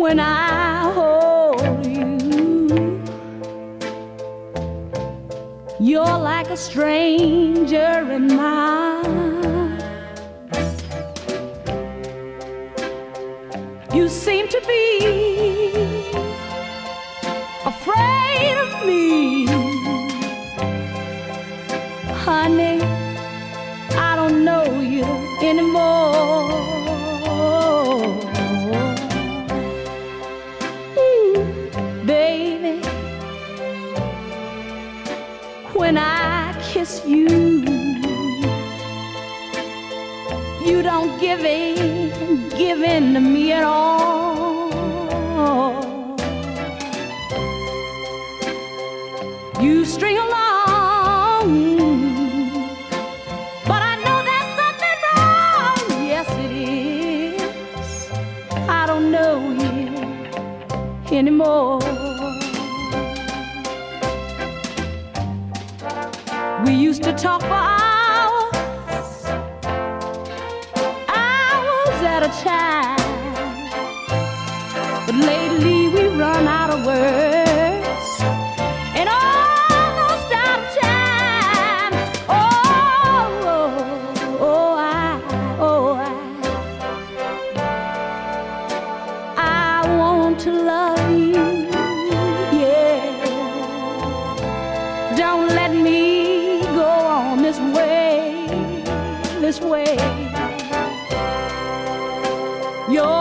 when I hold you. You're like a stranger in my eyes. You seem to be afraid of me, honey. I don't know you anymore. When I kiss you, you don't give in, give in to me at all. You string along, but I know there's something wrong. Yes, it is. I don't know you anymore. We used to talk for hours, hours at a time. But lately we run out of words this way. You're